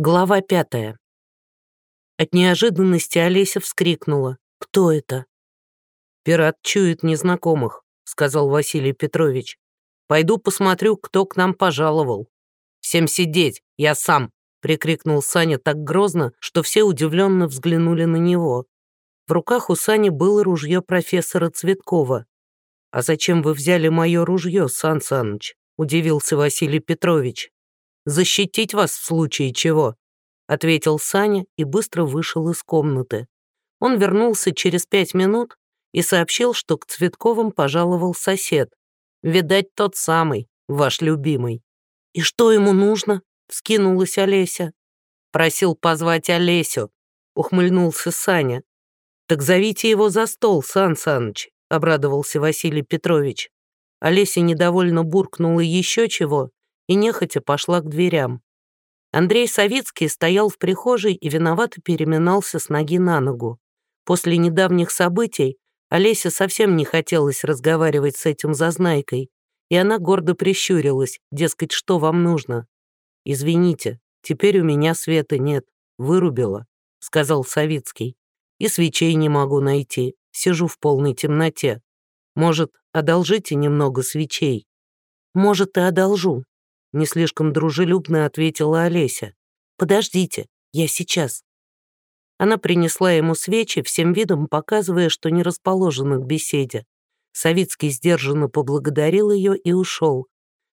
Глава пятая. От неожиданности Олеся вскрикнула. «Кто это?» «Пират чует незнакомых», — сказал Василий Петрович. «Пойду посмотрю, кто к нам пожаловал». «Всем сидеть, я сам!» — прикрикнул Саня так грозно, что все удивленно взглянули на него. В руках у Сани было ружье профессора Цветкова. «А зачем вы взяли мое ружье, Сан Саныч?» — удивился Василий Петрович защитить вас в случае чего», — ответил Саня и быстро вышел из комнаты. Он вернулся через пять минут и сообщил, что к Цветковым пожаловал сосед. Видать, тот самый, ваш любимый. «И что ему нужно?» — вскинулась Олеся. «Просил позвать Олесю», — ухмыльнулся Саня. «Так зовите его за стол, Сан Саныч», — обрадовался Василий Петрович. Олеся недовольно буркнула еще чего и нехотя пошла к дверям. Андрей Савицкий стоял в прихожей и виновато переминался с ноги на ногу. После недавних событий Олесе совсем не хотелось разговаривать с этим зазнайкой, и она гордо прищурилась, дескать, что вам нужно. «Извините, теперь у меня света нет, вырубила», — сказал Савицкий. «И свечей не могу найти, сижу в полной темноте. Может, одолжите немного свечей?» «Может, и одолжу», не слишком дружелюбно ответила Олеся. «Подождите, я сейчас». Она принесла ему свечи, всем видом показывая, что не расположена к беседе. Савицкий сдержанно поблагодарил ее и ушел.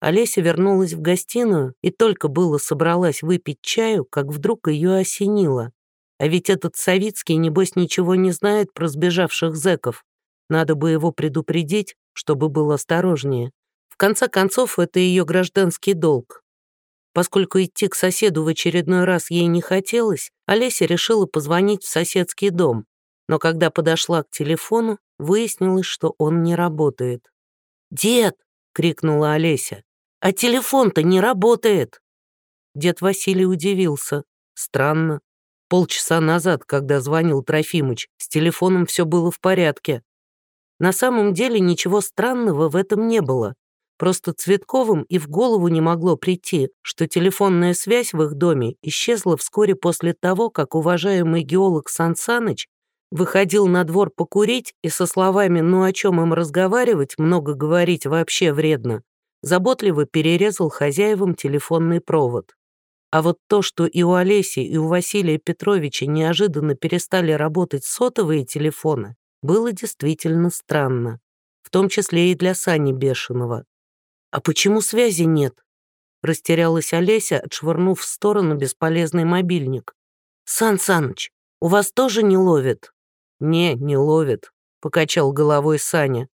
Олеся вернулась в гостиную и только было собралась выпить чаю, как вдруг ее осенило. А ведь этот Савицкий, небось, ничего не знает про сбежавших зэков. Надо бы его предупредить, чтобы был осторожнее конце концов, это ее гражданский долг. Поскольку идти к соседу в очередной раз ей не хотелось, Олеся решила позвонить в соседский дом. Но когда подошла к телефону, выяснилось, что он не работает. «Дед!» — крикнула Олеся. «А телефон-то не работает!» Дед Василий удивился. Странно. Полчаса назад, когда звонил Трофимыч, с телефоном все было в порядке. На самом деле ничего странного в этом не было. Просто Цветковым и в голову не могло прийти, что телефонная связь в их доме исчезла вскоре после того, как уважаемый геолог Сан Саныч выходил на двор покурить и со словами «ну о чем им разговаривать, много говорить вообще вредно», заботливо перерезал хозяевам телефонный провод. А вот то, что и у Олеси, и у Василия Петровича неожиданно перестали работать сотовые телефоны, было действительно странно, в том числе и для Сани Бешеного. «А почему связи нет?» Растерялась Олеся, отшвырнув в сторону бесполезный мобильник. «Сан Саныч, у вас тоже не ловит?» «Не, не ловит», — покачал головой Саня.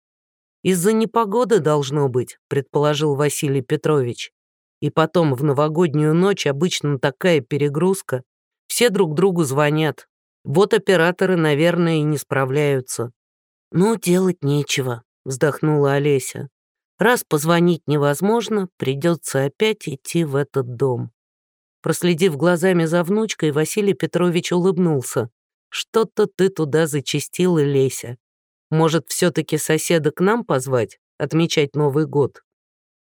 «Из-за непогоды должно быть», — предположил Василий Петрович. «И потом в новогоднюю ночь обычно такая перегрузка. Все друг другу звонят. Вот операторы, наверное, и не справляются». «Ну, делать нечего», — вздохнула Олеся. Раз позвонить невозможно, придется опять идти в этот дом. Проследив глазами за внучкой, Василий Петрович улыбнулся. «Что-то ты туда зачастила, Леся. Может, все-таки соседа к нам позвать, отмечать Новый год?»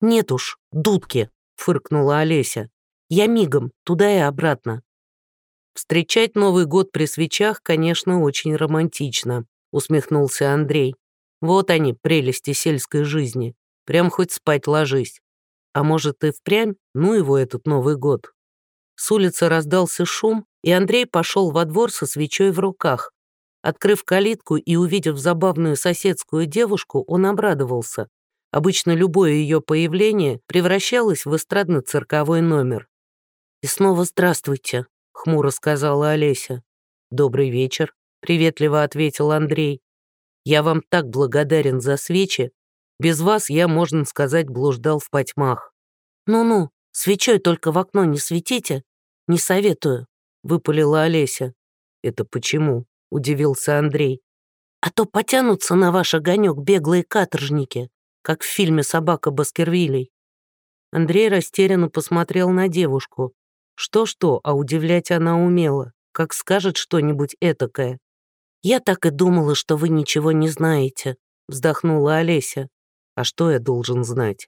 «Нет уж, дудки», — фыркнула Олеся. «Я мигом, туда и обратно». «Встречать Новый год при свечах, конечно, очень романтично», — усмехнулся Андрей. «Вот они, прелести сельской жизни. Прям хоть спать ложись. А может, и впрямь? Ну его этот Новый год. С улицы раздался шум, и Андрей пошел во двор со свечой в руках. Открыв калитку и увидев забавную соседскую девушку, он обрадовался. Обычно любое ее появление превращалось в эстрадно-цирковой номер. «И снова здравствуйте», — хмуро сказала Олеся. «Добрый вечер», — приветливо ответил Андрей. «Я вам так благодарен за свечи, без вас я, можно сказать, блуждал в потьмах. Ну-ну, свечой только в окно не светите. Не советую, выпалила Олеся. Это почему? Удивился Андрей. А то потянутся на ваш огонек беглые каторжники, как в фильме «Собака Баскервилей». Андрей растерянно посмотрел на девушку. Что-что, а удивлять она умела, как скажет что-нибудь этакое. «Я так и думала, что вы ничего не знаете», — вздохнула Олеся. А что я должен знать?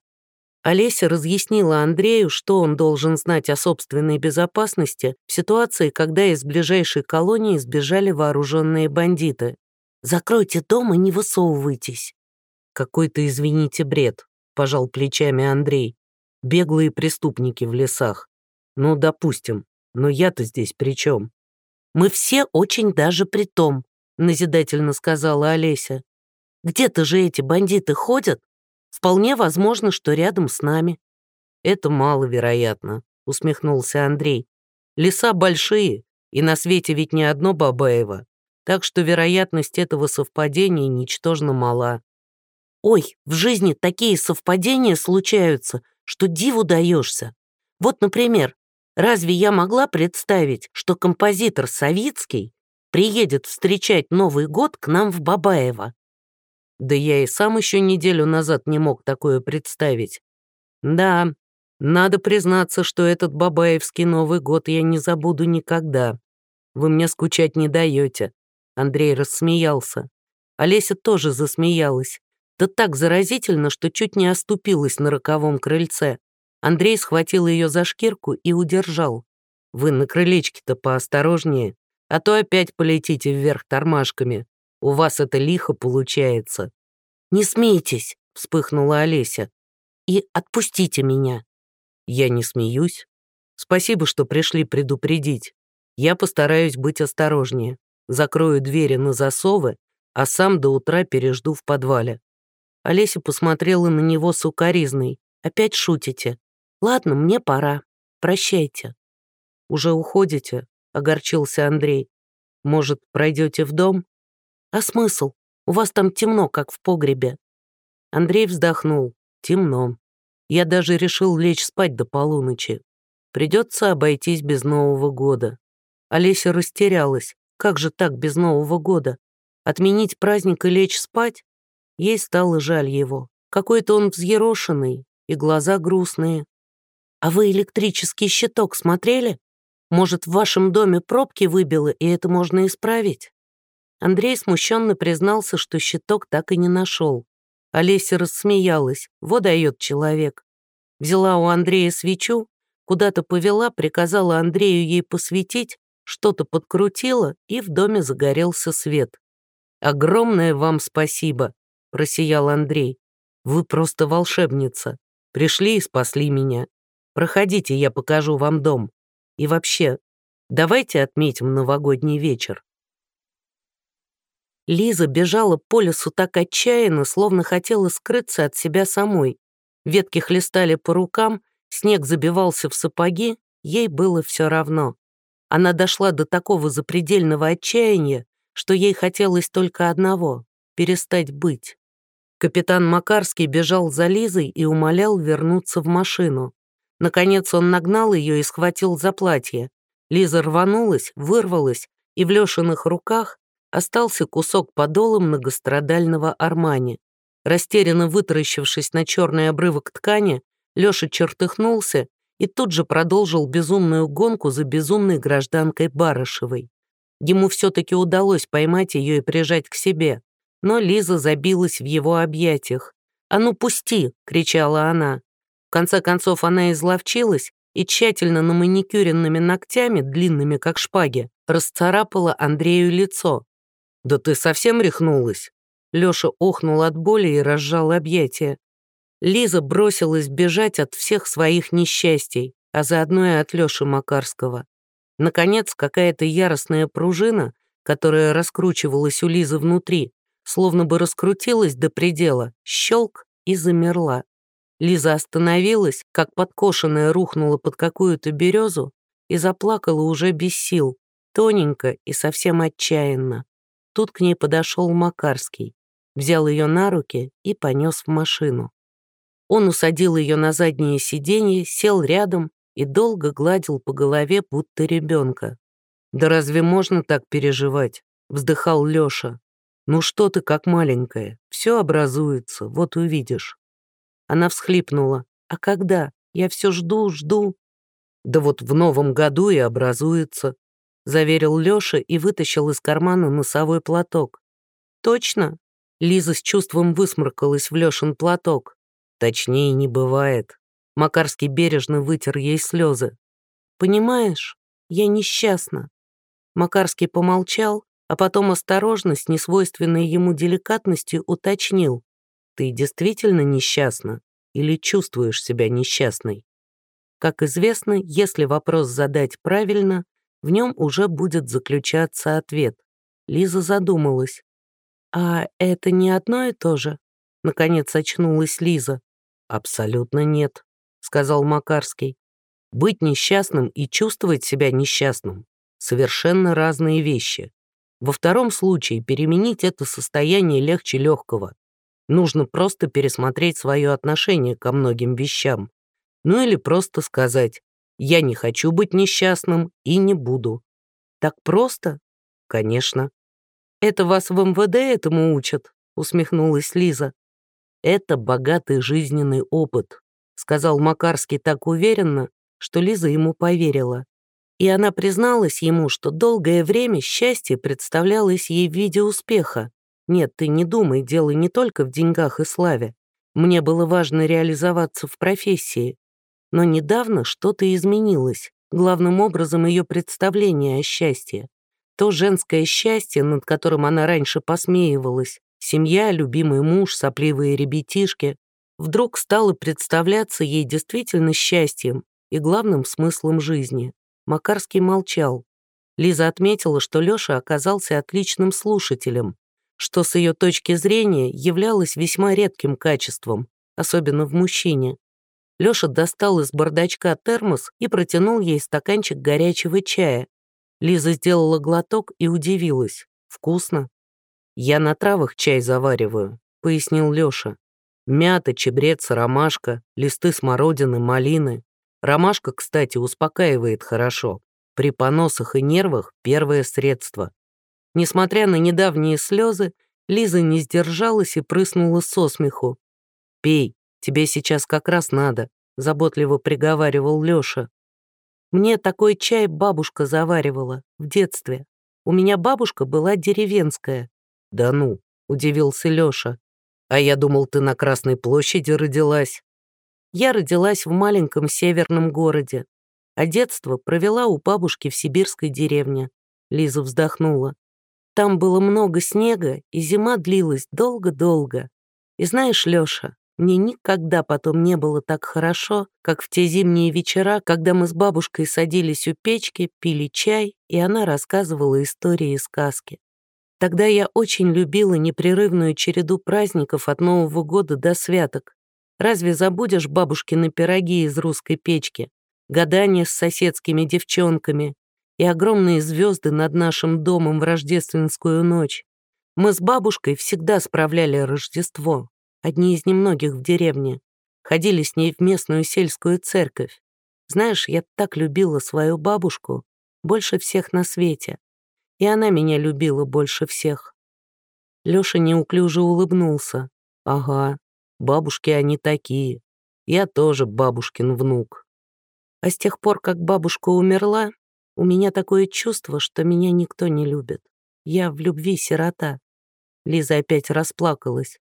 Олеся разъяснила Андрею, что он должен знать о собственной безопасности в ситуации, когда из ближайшей колонии сбежали вооруженные бандиты. «Закройте дом и не высовывайтесь». «Какой-то, извините, бред», — пожал плечами Андрей. «Беглые преступники в лесах. Ну, допустим, но я-то здесь при чем?» «Мы все очень даже при том», — назидательно сказала Олеся. «Где-то же эти бандиты ходят, Вполне возможно, что рядом с нами». «Это маловероятно», — усмехнулся Андрей. «Леса большие, и на свете ведь не одно Бабаево, так что вероятность этого совпадения ничтожно мала». «Ой, в жизни такие совпадения случаются, что диву даешься. Вот, например, разве я могла представить, что композитор Савицкий приедет встречать Новый год к нам в Бабаево? Да я и сам еще неделю назад не мог такое представить. Да, надо признаться, что этот бабаевский Новый год я не забуду никогда. Вы мне скучать не даете. Андрей рассмеялся. Олеся тоже засмеялась. Да так заразительно, что чуть не оступилась на роковом крыльце. Андрей схватил ее за шкирку и удержал. «Вы на крылечке-то поосторожнее, а то опять полетите вверх тормашками. У вас это лихо получается». «Не смейтесь», — вспыхнула Олеся. «И отпустите меня». «Я не смеюсь. Спасибо, что пришли предупредить. Я постараюсь быть осторожнее. Закрою двери на засовы, а сам до утра пережду в подвале». Олеся посмотрела на него с. «Опять шутите? Ладно, мне пора. Прощайте». «Уже уходите?» — огорчился Андрей. «Может, пройдете в дом?» «А смысл? У вас там темно, как в погребе». Андрей вздохнул. «Темно. Я даже решил лечь спать до полуночи. Придется обойтись без Нового года». Олеся растерялась. Как же так без Нового года? Отменить праздник и лечь спать? Ей стало жаль его. Какой-то он взъерошенный, и глаза грустные. «А вы электрический щиток смотрели? Может, в вашем доме пробки выбило, и это можно исправить?» Андрей смущенно признался, что щиток так и не нашел. Олеся рассмеялась. Вот дает человек. Взяла у Андрея свечу, куда-то повела, приказала Андрею ей посветить, что-то подкрутила, и в доме загорелся свет. «Огромное вам спасибо», — просиял Андрей. «Вы просто волшебница. Пришли и спасли меня. Проходите, я покажу вам дом. И вообще, давайте отметим новогодний вечер». Лиза бежала по лесу так отчаянно, словно хотела скрыться от себя самой. Ветки хлестали по рукам, снег забивался в сапоги, ей было все равно. Она дошла до такого запредельного отчаяния, что ей хотелось только одного — перестать быть. Капитан Макарский бежал за Лизой и умолял вернуться в машину. Наконец он нагнал ее и схватил за платье. Лиза рванулась, вырвалась, и в Лешиных руках остался кусок подола многострадального Армани. Растерянно вытаращившись на черный обрывок ткани, Леша чертыхнулся и тут же продолжил безумную гонку за безумной гражданкой Барышевой. Ему все-таки удалось поймать ее и прижать к себе, но Лиза забилась в его объятиях. «А ну пусти!» — кричала она. В конце концов она изловчилась и тщательно на маникюренными ногтями, длинными как шпаги, расцарапала Андрею лицо. «Да ты совсем рехнулась?» Лёша охнул от боли и разжал объятия. Лиза бросилась бежать от всех своих несчастий, а заодно и от Лёши Макарского. Наконец, какая-то яростная пружина, которая раскручивалась у Лизы внутри, словно бы раскрутилась до предела, щелк и замерла. Лиза остановилась, как подкошенная рухнула под какую-то березу и заплакала уже без сил, тоненько и совсем отчаянно. Тут к ней подошел Макарский, взял ее на руки и понес в машину. Он усадил ее на заднее сиденье, сел рядом и долго гладил по голове, будто ребенка. «Да разве можно так переживать?» — вздыхал Леша. «Ну что ты как маленькая, все образуется, вот увидишь». Она всхлипнула. «А когда? Я все жду, жду». «Да вот в новом году и образуется», — заверил Лёша и вытащил из кармана носовой платок. «Точно?» — Лиза с чувством высморкалась в Лёшин платок. Точнее, не бывает. Макарский бережно вытер ей слезы. «Понимаешь, я несчастна». Макарский помолчал, а потом осторожно, с несвойственной ему деликатностью, уточнил. «Ты действительно несчастна или чувствуешь себя несчастной?» Как известно, если вопрос задать правильно, в нем уже будет заключаться ответ. Лиза задумалась. «А это не одно и то же?» Наконец очнулась Лиза. «Абсолютно нет», — сказал Макарский. «Быть несчастным и чувствовать себя несчастным — совершенно разные вещи. Во втором случае переменить это состояние легче легкого. Нужно просто пересмотреть свое отношение ко многим вещам. Ну или просто сказать «я не хочу быть несчастным и не буду». Так просто? Конечно. «Это вас в МВД этому учат?» — усмехнулась Лиза. «Это богатый жизненный опыт», — сказал Макарский так уверенно, что Лиза ему поверила. И она призналась ему, что долгое время счастье представлялось ей в виде успеха. «Нет, ты не думай, дело не только в деньгах и славе. Мне было важно реализоваться в профессии. Но недавно что-то изменилось, главным образом ее представление о счастье. То женское счастье, над которым она раньше посмеивалась, семья, любимый муж, сопливые ребятишки, вдруг стало представляться ей действительно счастьем и главным смыслом жизни. Макарский молчал. Лиза отметила, что Лёша оказался отличным слушателем, что с ее точки зрения являлось весьма редким качеством, особенно в мужчине. Лёша достал из бардачка термос и протянул ей стаканчик горячего чая, Лиза сделала глоток и удивилась. «Вкусно?» «Я на травах чай завариваю», — пояснил Лёша. «Мята, чебрец, ромашка, листы смородины, малины. Ромашка, кстати, успокаивает хорошо. При поносах и нервах первое средство». Несмотря на недавние слезы, Лиза не сдержалась и прыснула со смеху. «Пей, тебе сейчас как раз надо», — заботливо приговаривал Лёша. Мне такой чай бабушка заваривала в детстве. У меня бабушка была деревенская. Да ну, удивился Лёша. А я думал, ты на Красной площади родилась. Я родилась в маленьком северном городе, а детство провела у бабушки в сибирской деревне. Лиза вздохнула. Там было много снега, и зима длилась долго-долго. И знаешь, Лёша, мне никогда потом не было так хорошо, как в те зимние вечера, когда мы с бабушкой садились у печки, пили чай, и она рассказывала истории и сказки. Тогда я очень любила непрерывную череду праздников от Нового года до святок. Разве забудешь бабушкины пироги из русской печки, гадания с соседскими девчонками и огромные звезды над нашим домом в рождественскую ночь? Мы с бабушкой всегда справляли Рождество, одни из немногих в деревне. Ходили с ней в местную сельскую церковь. Знаешь, я так любила свою бабушку, больше всех на свете. И она меня любила больше всех. Лёша неуклюже улыбнулся. Ага, бабушки они такие. Я тоже бабушкин внук. А с тех пор, как бабушка умерла, у меня такое чувство, что меня никто не любит. Я в любви сирота. Лиза опять расплакалась.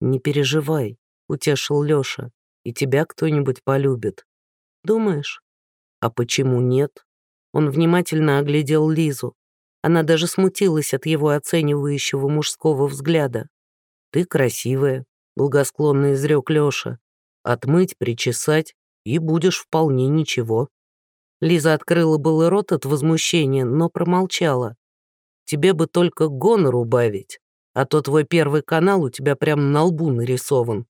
«Не переживай», — утешил Лёша, «и тебя кто-нибудь полюбит». «Думаешь?» «А почему нет?» Он внимательно оглядел Лизу. Она даже смутилась от его оценивающего мужского взгляда. «Ты красивая», — благосклонно изрек Лёша. «Отмыть, причесать, и будешь вполне ничего». Лиза открыла было рот от возмущения, но промолчала. «Тебе бы только гонор убавить, а то твой первый канал у тебя прямо на лбу нарисован.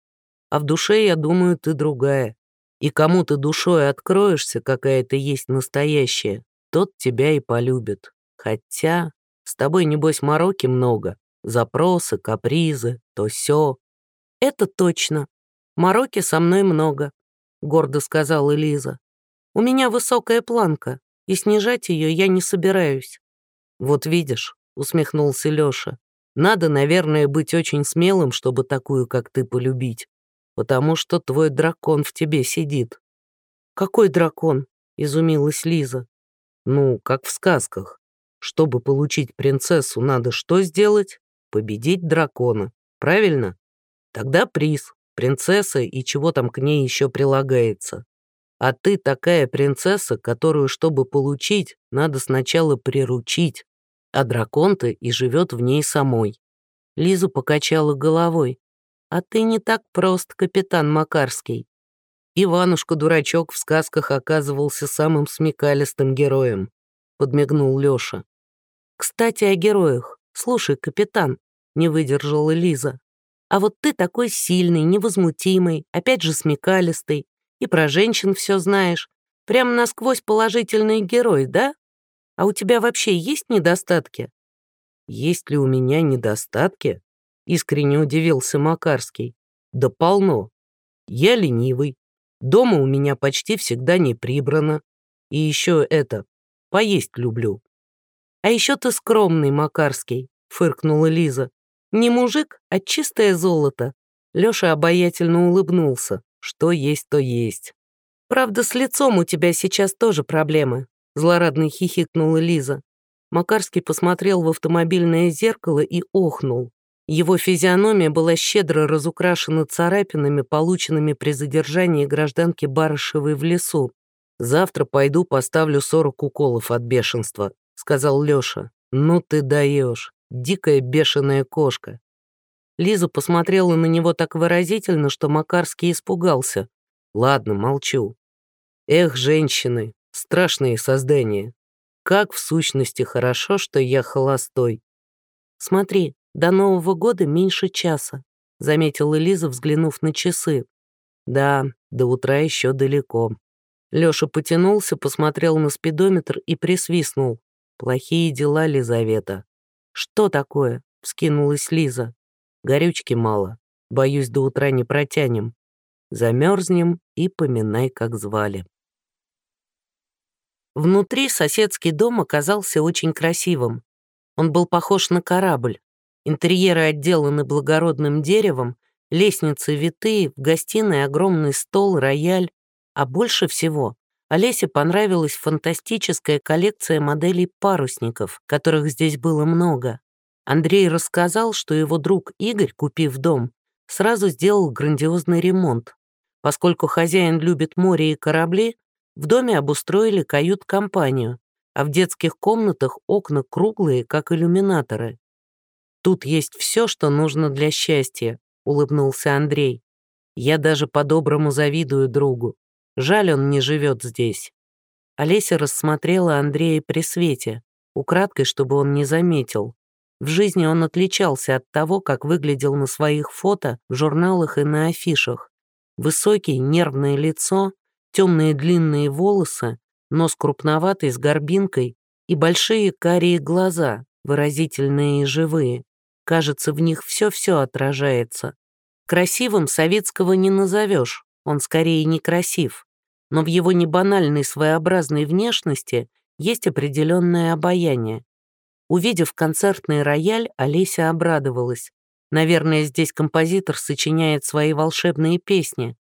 А в душе, я думаю, ты другая. И кому ты душой откроешься, какая ты есть настоящая, тот тебя и полюбит. Хотя с тобой, небось, мороки много. Запросы, капризы, то все. Это точно. Мороки со мной много, гордо сказала Лиза. У меня высокая планка, и снижать ее я не собираюсь. Вот видишь, усмехнулся Лёша, надо, наверное, быть очень смелым, чтобы такую, как ты, полюбить. Потому что твой дракон в тебе сидит». «Какой дракон?» — изумилась Лиза. «Ну, как в сказках. Чтобы получить принцессу, надо что сделать? Победить дракона. Правильно? Тогда приз. принцесса и чего там к ней еще прилагается. А ты такая принцесса, которую, чтобы получить, надо сначала приручить, а дракон-то и живет в ней самой». Лиза покачала головой. «А ты не так прост, капитан Макарский. Иванушка-дурачок в сказках оказывался самым смекалистым героем», подмигнул Лёша. «Кстати, о героях. Слушай, капитан», не выдержала Лиза. «А вот ты такой сильный, невозмутимый, опять же смекалистый, и про женщин все знаешь. Прям насквозь положительный герой, да? А у тебя вообще есть недостатки?» «Есть ли у меня недостатки?» Искренне удивился Макарский. «Да полно. Я ленивый. Дома у меня почти всегда не прибрано. И еще это, поесть люблю». «А еще ты скромный, Макарский», — фыркнула Лиза. «Не мужик, а чистое золото». Лёша обаятельно улыбнулся. «Что есть, то есть». «Правда, с лицом у тебя сейчас тоже проблемы», — злорадно хихикнула Лиза. Макарский посмотрел в автомобильное зеркало и охнул. Его физиономия была щедро разукрашена царапинами, полученными при задержании гражданки Барышевой в лесу. «Завтра пойду поставлю 40 уколов от бешенства», — сказал Лёша. «Ну ты даешь, дикая бешеная кошка». Лиза посмотрела на него так выразительно, что Макарский испугался. «Ладно, молчу. Эх, женщины, страшные создания. Как в сущности хорошо, что я холостой. Смотри, до Нового года меньше часа, заметила Лиза, взглянув на часы. Да, до утра еще далеко. Лёша потянулся, посмотрел на спидометр и присвистнул. Плохие дела, Лизавета. Что такое? Вскинулась Лиза. Горючки мало. Боюсь, до утра не протянем. Замерзнем и поминай, как звали. Внутри соседский дом оказался очень красивым. Он был похож на корабль. Интерьеры отделаны благородным деревом, лестницы витые, в гостиной огромный стол, рояль. А больше всего Олесе понравилась фантастическая коллекция моделей парусников, которых здесь было много. Андрей рассказал, что его друг Игорь, купив дом, сразу сделал грандиозный ремонт. Поскольку хозяин любит море и корабли, в доме обустроили кают-компанию, а в детских комнатах окна круглые, как иллюминаторы. «Тут есть все, что нужно для счастья», — улыбнулся Андрей. «Я даже по-доброму завидую другу. Жаль, он не живет здесь». Олеся рассмотрела Андрея при свете, украдкой, чтобы он не заметил. В жизни он отличался от того, как выглядел на своих фото в журналах и на афишах. Высокий, нервное лицо, темные длинные волосы, нос крупноватый с горбинкой и большие карие глаза, выразительные и живые. Кажется, в них все-все отражается. Красивым советского не назовешь, он скорее некрасив. Но в его небанальной своеобразной внешности есть определенное обаяние. Увидев концертный рояль, Олеся обрадовалась. Наверное, здесь композитор сочиняет свои волшебные песни,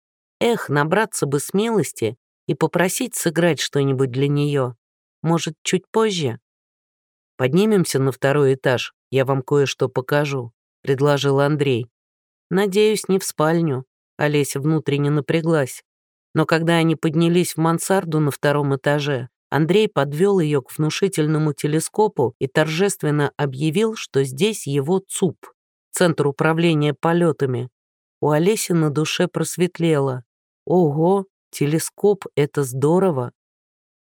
Эх, набраться бы смелости и попросить сыграть что-нибудь для нее. Может, чуть позже? Поднимемся на второй этаж, я вам кое-что покажу», — предложил Андрей. «Надеюсь, не в спальню», — Олеся внутренне напряглась. Но когда они поднялись в мансарду на втором этаже, Андрей подвел ее к внушительному телескопу и торжественно объявил, что здесь его ЦУП, Центр управления полетами. У Олеси на душе просветлело. Ого, телескоп — это здорово.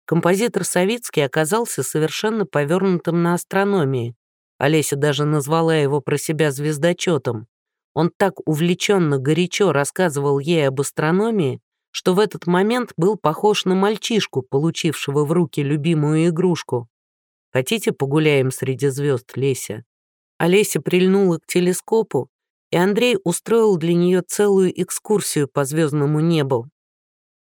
Композитор Савицкий оказался совершенно повернутым на астрономии. Олеся даже назвала его про себя звездочетом. Он так увлеченно, горячо рассказывал ей об астрономии, что в этот момент был похож на мальчишку, получившего в руки любимую игрушку. «Хотите, погуляем среди звезд, Леся?» Олеся прильнула к телескопу и Андрей устроил для нее целую экскурсию по звездному небу.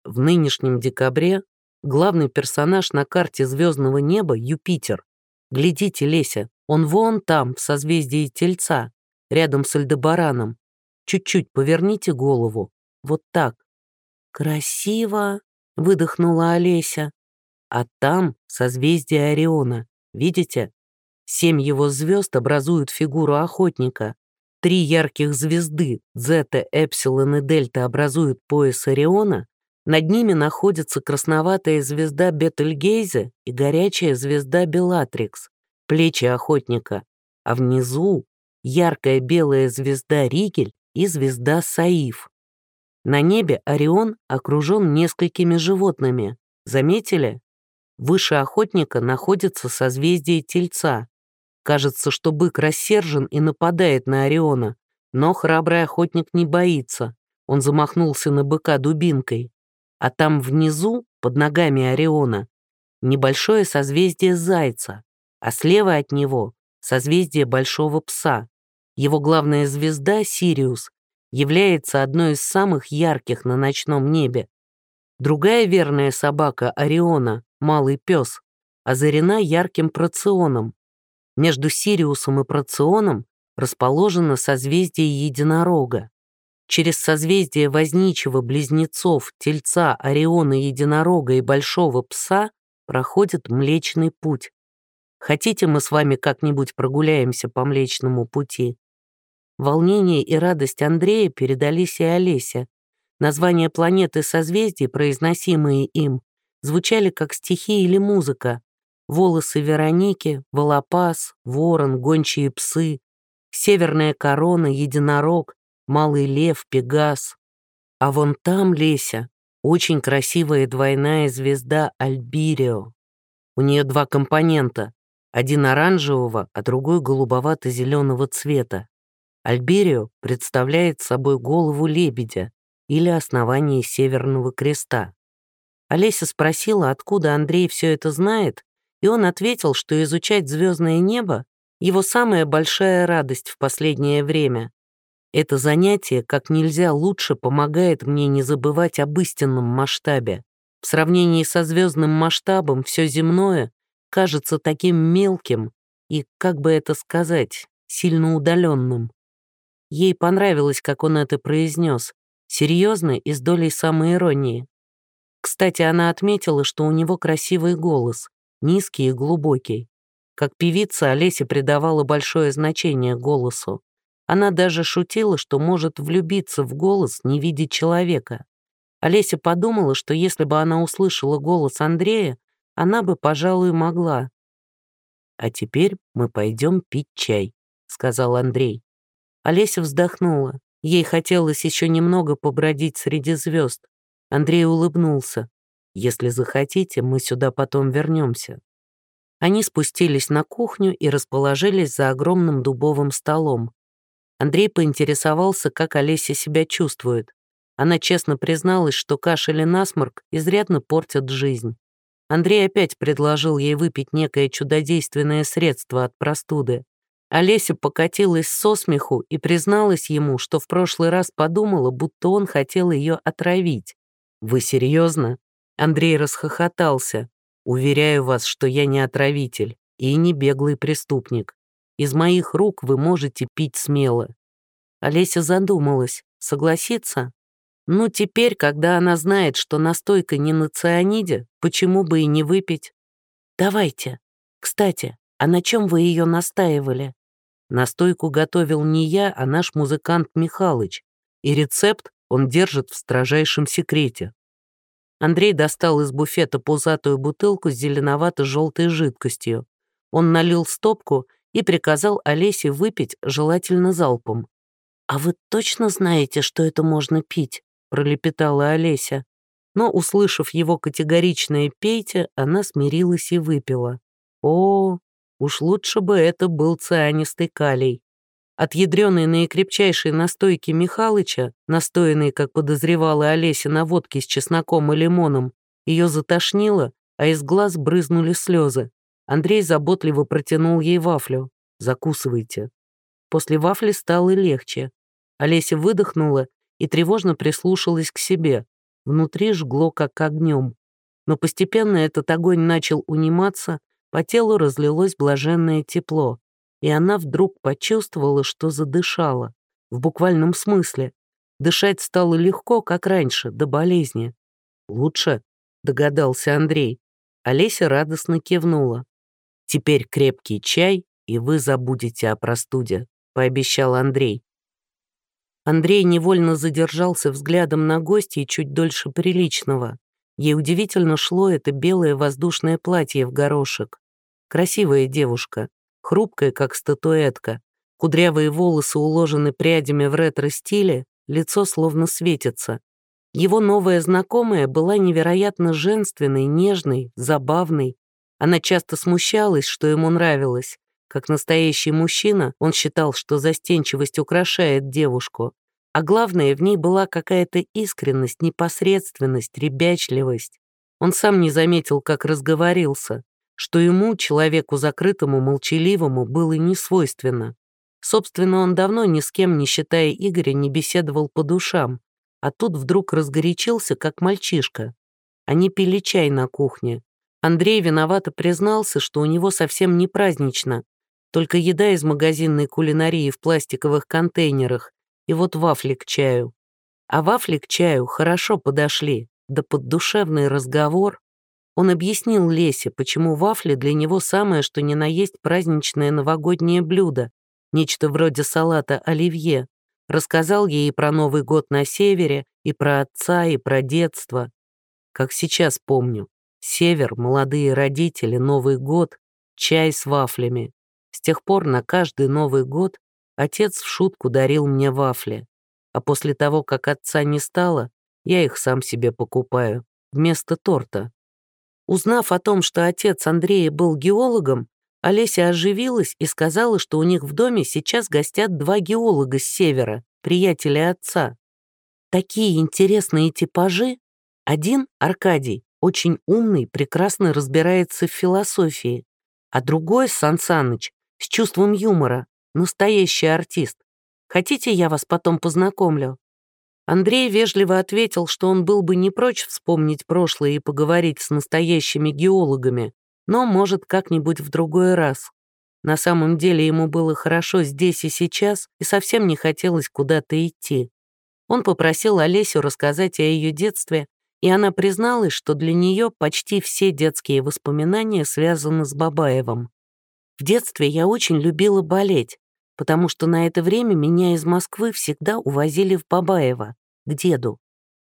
В нынешнем декабре главный персонаж на карте звездного неба — Юпитер. Глядите, Леся, он вон там, в созвездии Тельца, рядом с Альдебараном. Чуть-чуть поверните голову. Вот так. «Красиво!» — выдохнула Олеся. А там созвездие Ориона. Видите? Семь его звезд образуют фигуру охотника. Три ярких звезды Зета, Эпсилон и Дельта образуют пояс Ориона, над ними находится красноватая звезда Бетельгейзе и горячая звезда Белатрикс, плечи охотника, а внизу яркая белая звезда Ригель и звезда Саиф. На небе Орион окружен несколькими животными. Заметили? Выше охотника находится созвездие Тельца. Кажется, что бык рассержен и нападает на Ориона, но храбрый охотник не боится. Он замахнулся на быка дубинкой. А там внизу, под ногами Ориона, небольшое созвездие Зайца, а слева от него созвездие Большого Пса. Его главная звезда, Сириус, является одной из самых ярких на ночном небе. Другая верная собака Ориона, малый пес, озарена ярким проционом. Между Сириусом и проционом расположено созвездие Единорога. Через созвездие Возничего, Близнецов, Тельца, Ориона, Единорога и Большого Пса проходит Млечный Путь. Хотите, мы с вами как-нибудь прогуляемся по Млечному Пути? Волнение и радость Андрея передались и Олесе. Названия планеты созвездий, произносимые им, звучали как стихи или музыка. Волосы Вероники, Волопас, Ворон, Гончие псы, Северная корона, Единорог, Малый лев, Пегас. А вон там, Леся, очень красивая двойная звезда Альбирио. У нее два компонента, один оранжевого, а другой голубовато-зеленого цвета. Альберио представляет собой голову лебедя или основание Северного Креста. Олеся спросила, откуда Андрей все это знает, и он ответил, что изучать звездное небо — его самая большая радость в последнее время. Это занятие как нельзя лучше помогает мне не забывать об истинном масштабе. В сравнении со звездным масштабом все земное кажется таким мелким и, как бы это сказать, сильно удаленным. Ей понравилось, как он это произнес, серьезно и с долей самоиронии. Кстати, она отметила, что у него красивый голос, низкий и глубокий. Как певица Олеся придавала большое значение голосу. Она даже шутила, что может влюбиться в голос, не видя человека. Олеся подумала, что если бы она услышала голос Андрея, она бы, пожалуй, могла. «А теперь мы пойдем пить чай», — сказал Андрей. Олеся вздохнула. Ей хотелось еще немного побродить среди звезд. Андрей улыбнулся. «Если захотите, мы сюда потом вернемся». Они спустились на кухню и расположились за огромным дубовым столом. Андрей поинтересовался, как Олеся себя чувствует. Она честно призналась, что кашель и насморк изрядно портят жизнь. Андрей опять предложил ей выпить некое чудодейственное средство от простуды. Олеся покатилась со смеху и призналась ему, что в прошлый раз подумала, будто он хотел ее отравить. «Вы серьезно?» Андрей расхохотался. «Уверяю вас, что я не отравитель и не беглый преступник. Из моих рук вы можете пить смело». Олеся задумалась, согласиться? Ну, теперь, когда она знает, что настойка не на цианиде, почему бы и не выпить? «Давайте. Кстати, а на чем вы ее настаивали?» Настойку готовил не я, а наш музыкант Михалыч, и рецепт он держит в строжайшем секрете. Андрей достал из буфета пузатую бутылку с зеленовато-желтой жидкостью. Он налил стопку и приказал Олесе выпить, желательно залпом. «А вы точно знаете, что это можно пить?» — пролепетала Олеся. Но, услышав его категоричное «пейте», она смирилась и выпила. О, Уж лучше бы это был цианистый калий. От ядреной наикрепчайшей настойки Михалыча, настоянной, как подозревала Олеся, на водке с чесноком и лимоном, ее затошнило, а из глаз брызнули слезы. Андрей заботливо протянул ей вафлю. «Закусывайте». После вафли стало легче. Олеся выдохнула и тревожно прислушалась к себе. Внутри жгло, как огнем. Но постепенно этот огонь начал униматься, по телу разлилось блаженное тепло, и она вдруг почувствовала, что задышала. В буквальном смысле. Дышать стало легко, как раньше, до болезни. «Лучше», — догадался Андрей. Олеся радостно кивнула. «Теперь крепкий чай, и вы забудете о простуде», — пообещал Андрей. Андрей невольно задержался взглядом на гостья чуть дольше приличного. Ей удивительно шло это белое воздушное платье в горошек. Красивая девушка, хрупкая, как статуэтка. Кудрявые волосы уложены прядями в ретро-стиле, лицо словно светится. Его новая знакомая была невероятно женственной, нежной, забавной. Она часто смущалась, что ему нравилось, как настоящий мужчина, он считал, что застенчивость украшает девушку. А главное, в ней была какая-то искренность, непосредственность, ребячливость. Он сам не заметил, как разговорился, что ему, человеку закрытому, молчаливому, было не свойственно. Собственно, он давно ни с кем, не считая Игоря, не беседовал по душам, а тут вдруг разгорячился, как мальчишка. Они пили чай на кухне. Андрей виновато признался, что у него совсем не празднично, только еда из магазинной кулинарии в пластиковых контейнерах и вот вафли к чаю. А вафли к чаю хорошо подошли, да под душевный разговор. Он объяснил Лесе, почему вафли для него самое, что ни на есть праздничное новогоднее блюдо, нечто вроде салата оливье. Рассказал ей про Новый год на севере, и про отца, и про детство. Как сейчас помню. Север, молодые родители, Новый год, чай с вафлями. С тех пор на каждый Новый год отец в шутку дарил мне вафли. А после того, как отца не стало, я их сам себе покупаю, вместо торта. Узнав о том, что отец Андрея был геологом, Олеся оживилась и сказала, что у них в доме сейчас гостят два геолога с севера, приятеля отца. Такие интересные типажи. Один, Аркадий, очень умный, прекрасно разбирается в философии, а другой, Сан Саныч, с чувством юмора, настоящий артист. Хотите, я вас потом познакомлю?» Андрей вежливо ответил, что он был бы не прочь вспомнить прошлое и поговорить с настоящими геологами, но, может, как-нибудь в другой раз. На самом деле ему было хорошо здесь и сейчас, и совсем не хотелось куда-то идти. Он попросил Олесю рассказать о ее детстве, и она призналась, что для нее почти все детские воспоминания связаны с Бабаевым. В детстве я очень любила болеть, потому что на это время меня из Москвы всегда увозили в Бабаево, к деду.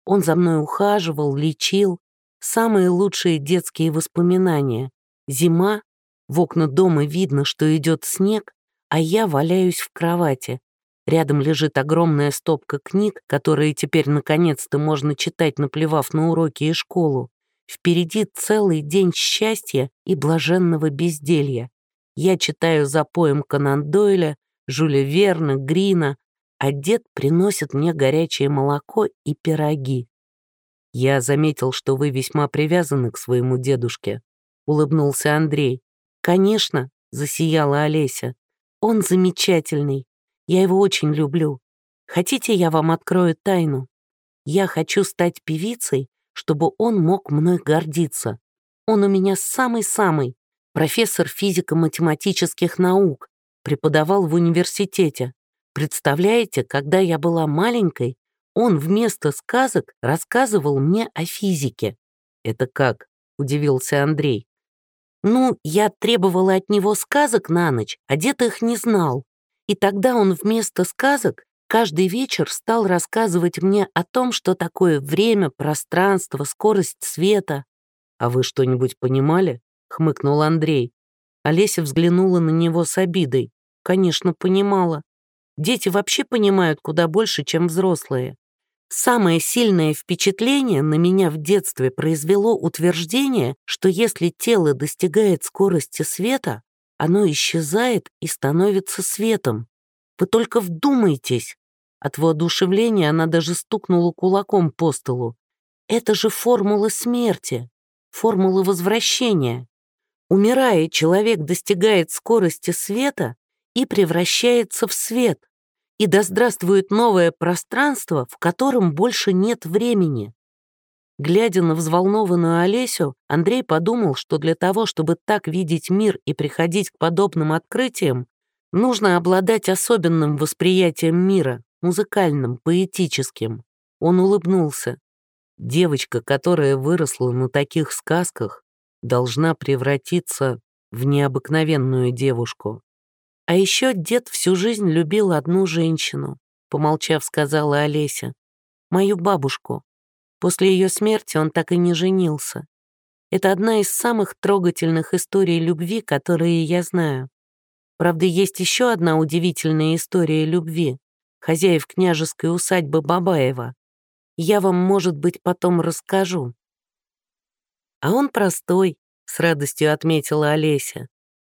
Он за мной ухаживал, лечил. Самые лучшие детские воспоминания. Зима, в окна дома видно, что идет снег, а я валяюсь в кровати. Рядом лежит огромная стопка книг, которые теперь наконец-то можно читать, наплевав на уроки и школу. Впереди целый день счастья и блаженного безделья. Я читаю за поем Конан Дойля, Жюля Верна, Грина, а дед приносит мне горячее молоко и пироги. Я заметил, что вы весьма привязаны к своему дедушке, улыбнулся Андрей. Конечно, засияла Олеся. Он замечательный. Я его очень люблю. Хотите, я вам открою тайну? Я хочу стать певицей, чтобы он мог мной гордиться. Он у меня самый-самый, профессор физико-математических наук, преподавал в университете. Представляете, когда я была маленькой, он вместо сказок рассказывал мне о физике. «Это как?» — удивился Андрей. «Ну, я требовала от него сказок на ночь, а дед их не знал. И тогда он вместо сказок каждый вечер стал рассказывать мне о том, что такое время, пространство, скорость света. А вы что-нибудь понимали? — хмыкнул Андрей. Олеся взглянула на него с обидой. Конечно, понимала. Дети вообще понимают куда больше, чем взрослые. Самое сильное впечатление на меня в детстве произвело утверждение, что если тело достигает скорости света, оно исчезает и становится светом. Вы только вдумайтесь. От воодушевления она даже стукнула кулаком по столу. Это же формула смерти, формула возвращения. Умирая, человек достигает скорости света и превращается в свет. И да здравствует новое пространство, в котором больше нет времени. Глядя на взволнованную Олесю, Андрей подумал, что для того, чтобы так видеть мир и приходить к подобным открытиям, нужно обладать особенным восприятием мира, музыкальным, поэтическим. Он улыбнулся. Девочка, которая выросла на таких сказках, должна превратиться в необыкновенную девушку. А еще дед всю жизнь любил одну женщину. — помолчав, сказала Олеся. «Мою бабушку. После ее смерти он так и не женился. Это одна из самых трогательных историй любви, которые я знаю. Правда, есть еще одна удивительная история любви хозяев княжеской усадьбы Бабаева. Я вам, может быть, потом расскажу. А он простой, с радостью отметила Олеся.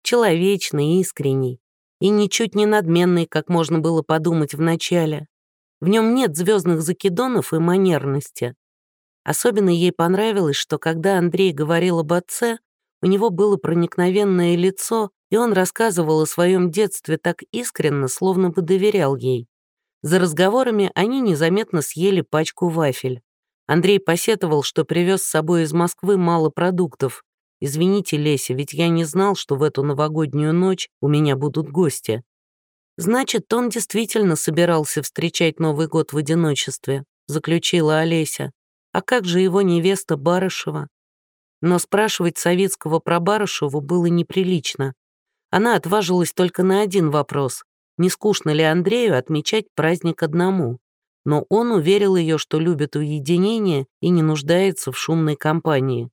Человечный, искренний и ничуть не надменный, как можно было подумать вначале. В нем нет звездных закидонов и манерности. Особенно ей понравилось, что когда Андрей говорил об отце, у него было проникновенное лицо, и он рассказывал о своем детстве так искренно, словно бы доверял ей. За разговорами они незаметно съели пачку вафель. Андрей посетовал, что привез с собой из Москвы мало продуктов. «Извините, Леся, ведь я не знал, что в эту новогоднюю ночь у меня будут гости». «Значит, он действительно собирался встречать Новый год в одиночестве», заключила Олеся. «А как же его невеста Барышева?» Но спрашивать Советского про Барышеву было неприлично. Она отважилась только на один вопрос не скучно ли Андрею отмечать праздник одному. Но он уверил ее, что любит уединение и не нуждается в шумной компании.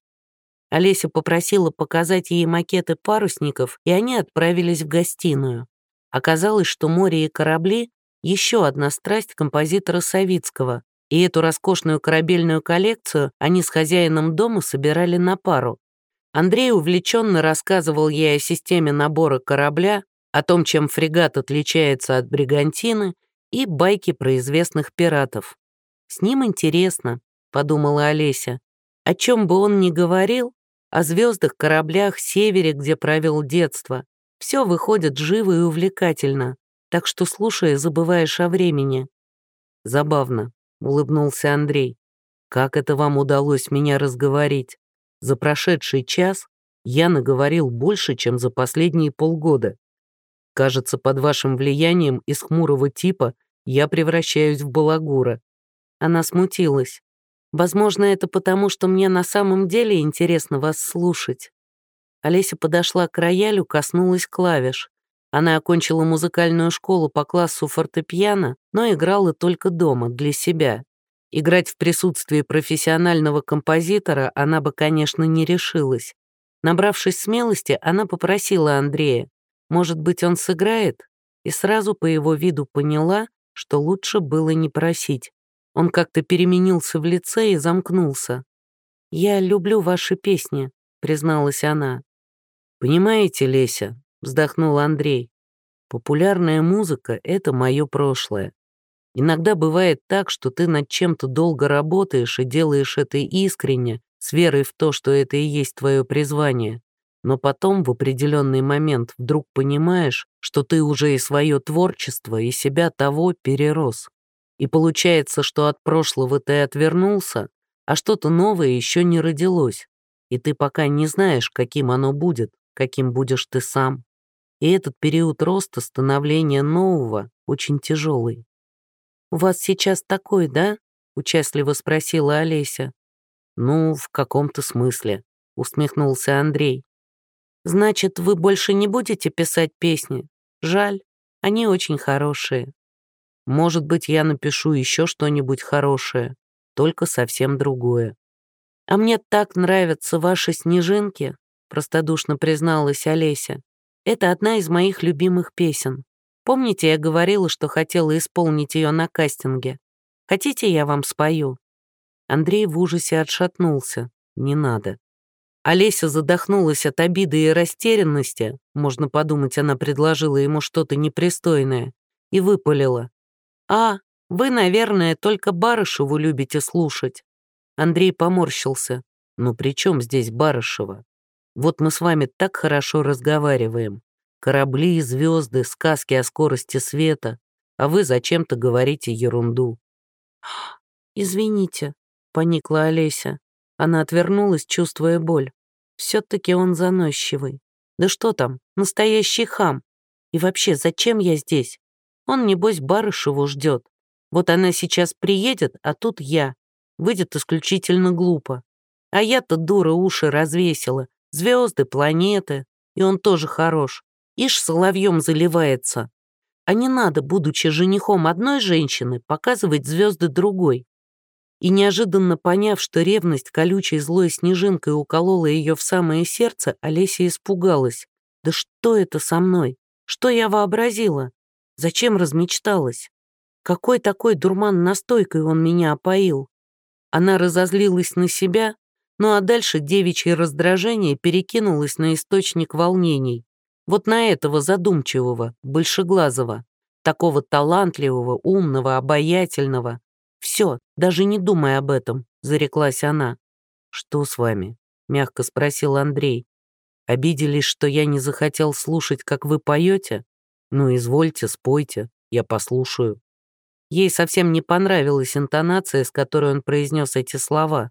Олеся попросила показать ей макеты парусников, и они отправились в гостиную. Оказалось, что море и корабли — еще одна страсть композитора Савицкого, и эту роскошную корабельную коллекцию они с хозяином дома собирали на пару. Андрей увлеченно рассказывал ей о системе набора корабля, о том, чем фрегат отличается от бригантины, и байки про известных пиратов. «С ним интересно», — подумала Олеся. «О чем бы он ни говорил, о звездах, кораблях, севере, где провел детство. Все выходит живо и увлекательно, так что, слушая, забываешь о времени». «Забавно», — улыбнулся Андрей. «Как это вам удалось меня разговорить? За прошедший час я наговорил больше, чем за последние полгода. Кажется, под вашим влиянием из хмурого типа я превращаюсь в балагура». Она смутилась. «Возможно, это потому, что мне на самом деле интересно вас слушать». Олеся подошла к роялю, коснулась клавиш. Она окончила музыкальную школу по классу фортепиано, но играла только дома, для себя. Играть в присутствии профессионального композитора она бы, конечно, не решилась. Набравшись смелости, она попросила Андрея, может быть, он сыграет? И сразу по его виду поняла, что лучше было не просить. Он как-то переменился в лице и замкнулся. «Я люблю ваши песни», — призналась она. «Понимаете, Леся», — вздохнул Андрей, «популярная музыка — это мое прошлое. Иногда бывает так, что ты над чем-то долго работаешь и делаешь это искренне, с верой в то, что это и есть твое призвание но потом в определенный момент вдруг понимаешь, что ты уже и свое творчество, и себя того перерос. И получается, что от прошлого ты отвернулся, а что-то новое еще не родилось, и ты пока не знаешь, каким оно будет, каким будешь ты сам. И этот период роста, становления нового очень тяжелый. «У вас сейчас такой, да?» — участливо спросила Олеся. «Ну, в каком-то смысле», — усмехнулся Андрей. Значит, вы больше не будете писать песни? Жаль, они очень хорошие. Может быть, я напишу еще что-нибудь хорошее, только совсем другое. А мне так нравятся ваши снежинки, простодушно призналась Олеся. Это одна из моих любимых песен. Помните, я говорила, что хотела исполнить ее на кастинге? Хотите, я вам спою?» Андрей в ужасе отшатнулся. «Не надо». Олеся задохнулась от обиды и растерянности, можно подумать, она предложила ему что-то непристойное, и выпалила. «А, вы, наверное, только Барышеву любите слушать». Андрей поморщился. «Ну при чем здесь Барышева? Вот мы с вами так хорошо разговариваем. Корабли, и звезды, сказки о скорости света, а вы зачем-то говорите ерунду». «Извините», — поникла Олеся. Она отвернулась, чувствуя боль. Все-таки он заносчивый. Да что там, настоящий хам. И вообще, зачем я здесь? Он, небось, барышеву ждет. Вот она сейчас приедет, а тут я. Выйдет исключительно глупо. А я-то дура уши развесила. Звезды, планеты. И он тоже хорош. Ишь соловьем заливается. а не надо, будучи женихом одной женщины, показывать звезды другой. И неожиданно поняв, что ревность колючей злой снежинкой уколола ее в самое сердце, Олеся испугалась. «Да что это со мной? Что я вообразила? Зачем размечталась? Какой такой дурман настойкой он меня опоил?» Она разозлилась на себя, ну а дальше девичье раздражение перекинулось на источник волнений. Вот на этого задумчивого, большеглазого, такого талантливого, умного, обаятельного. «Все, даже не думай об этом», — зареклась она. «Что с вами?» — мягко спросил Андрей. «Обиделись, что я не захотел слушать, как вы поете? Ну, извольте, спойте, я послушаю». Ей совсем не понравилась интонация, с которой он произнес эти слова.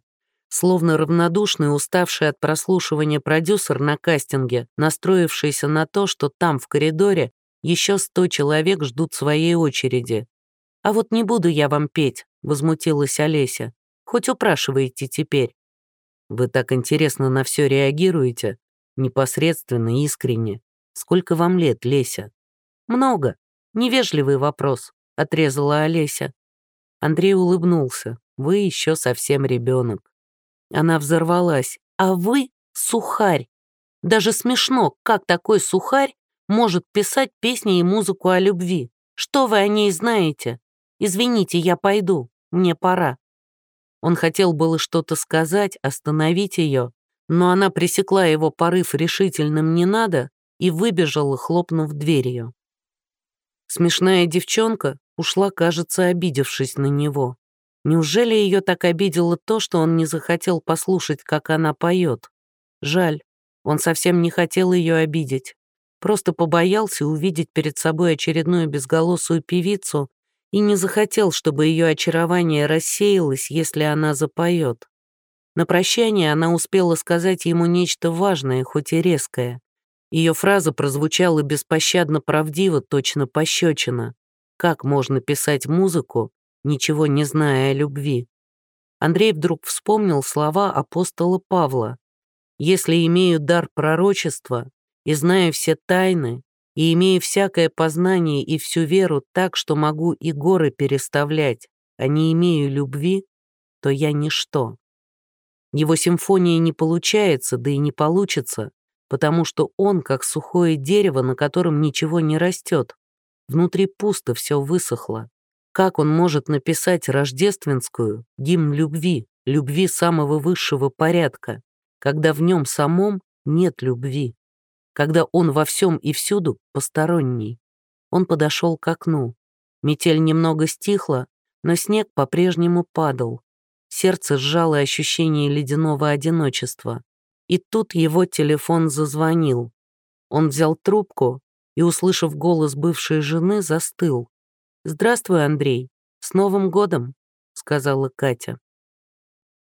Словно равнодушный, уставший от прослушивания продюсер на кастинге, настроившийся на то, что там, в коридоре, еще сто человек ждут своей очереди. «А вот не буду я вам петь», — возмутилась Олеся. «Хоть упрашиваете теперь». «Вы так интересно на все реагируете, непосредственно, искренне. Сколько вам лет, Леся?» «Много. Невежливый вопрос отрезала Олеся. Андрей улыбнулся. «Вы еще совсем ребенок». Она взорвалась. «А вы — сухарь. Даже смешно, как такой сухарь может писать песни и музыку о любви. Что вы о ней знаете? Извините, я пойду. Мне пора». Он хотел было что-то сказать, остановить ее, но она пресекла его порыв решительным «не надо» и выбежала, хлопнув дверью. Смешная девчонка, Ушла, кажется, обидевшись на него. Неужели ее так обидело то, что он не захотел послушать, как она поет? Жаль, он совсем не хотел ее обидеть. Просто побоялся увидеть перед собой очередную безголосую певицу и не захотел, чтобы ее очарование рассеялось, если она запоет. На прощание она успела сказать ему нечто важное, хоть и резкое. Ее фраза прозвучала беспощадно правдиво, точно пощечина. Как можно писать музыку, ничего не зная о любви? Андрей вдруг вспомнил слова апостола Павла. «Если имею дар пророчества и знаю все тайны, и имею всякое познание и всю веру так, что могу и горы переставлять, а не имею любви, то я ничто». Его симфония не получается, да и не получится, потому что он как сухое дерево, на котором ничего не растет. Внутри пусто, все высохло. Как он может написать рождественскую, гимн любви, любви самого высшего порядка, когда в нем самом нет любви, когда он во всем и всюду посторонний? Он подошел к окну. Метель немного стихла, но снег по-прежнему падал. Сердце сжало ощущение ледяного одиночества. И тут его телефон зазвонил. Он взял трубку и, услышав голос бывшей жены, застыл. «Здравствуй, Андрей. С Новым годом!» — сказала Катя.